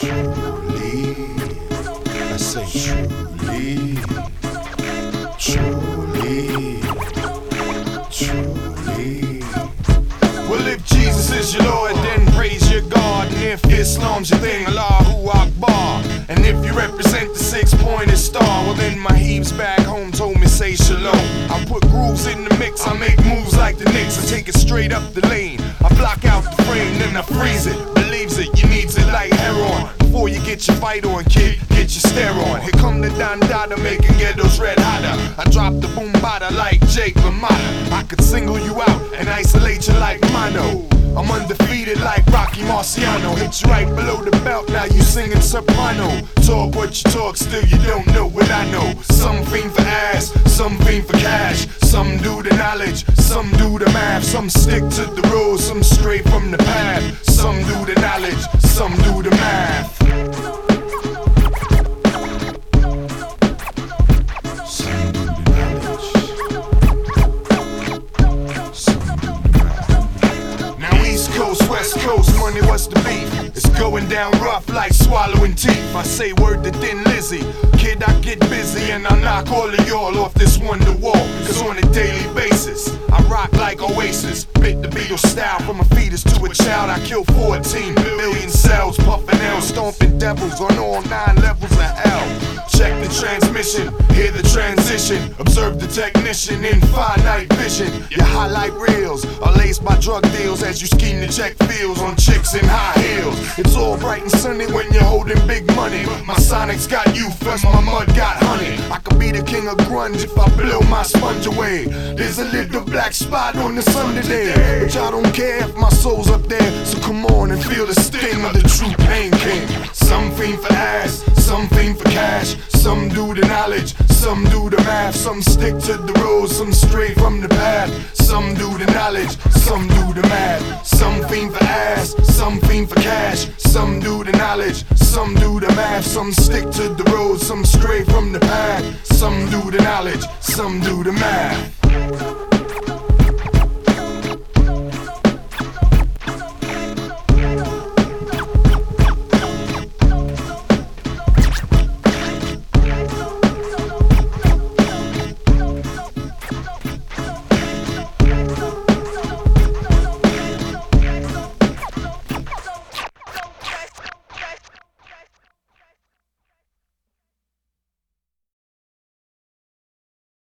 Truly, I say truly, truly, truly. Well, if Jesus is your Lord, then praise your God. And if Akbar. And if you represent the six pointed star, well, then my back home told me say shalom. I put grooves in the mix, I make moves like the Knicks. I take it straight up the lane. I block out the frame, then I freeze it. Believes it, you needs it like heroin. Before you get your fight on, kid, get your stare on. Here come the Don Dada, making ghettos red hotter. I drop the boom bada like Jake LaMotta. I could single you out and isolate you like mono. I'm undefeated like Rocky Marciano. Hit you right below the belt, now you singing soprano. Talk what you talk, still you don't know what I know. Some fiend for ass, some fiend for cash. Some do the knowledge, some do the math. Some stick to the rules, some straight from the path. Some do the knowledge, some do the math. West Coast, money, what's the beef? It's going down rough like swallowing teeth. I say word to Thin Lizzy. Kid, I get busy and I knock all of y'all off this wonder wall. Cause on a daily basis, I rock like Oasis. Bit the Beatles style from a fetus to a child. I kill 14 million cells, puffing L, stomping devils on all nine levels of hell. Check the transmission, hear the transition. Observe the technician, infinite vision. Your highlight reels are laced by drug deals as you scheme to check fields on chicks in high heels. It's all bright and sunny when you're holding big money. My Sonic's got you first, my mud got honey. I could be the king of grunge if I blow my sponge away. There's a little black spot on the sun today. But y'all don't care if my soul's up there. So come on and feel the sting of the true Some do the knowledge, some do the math. Some stick to the rules, some stray from the path. Some do the knowledge, some do the math. Some fiend for ass, some fiend for cash. Some do the knowledge, some do the math. Some stick to the rules, some stray from the path. Some do the knowledge, some do the math.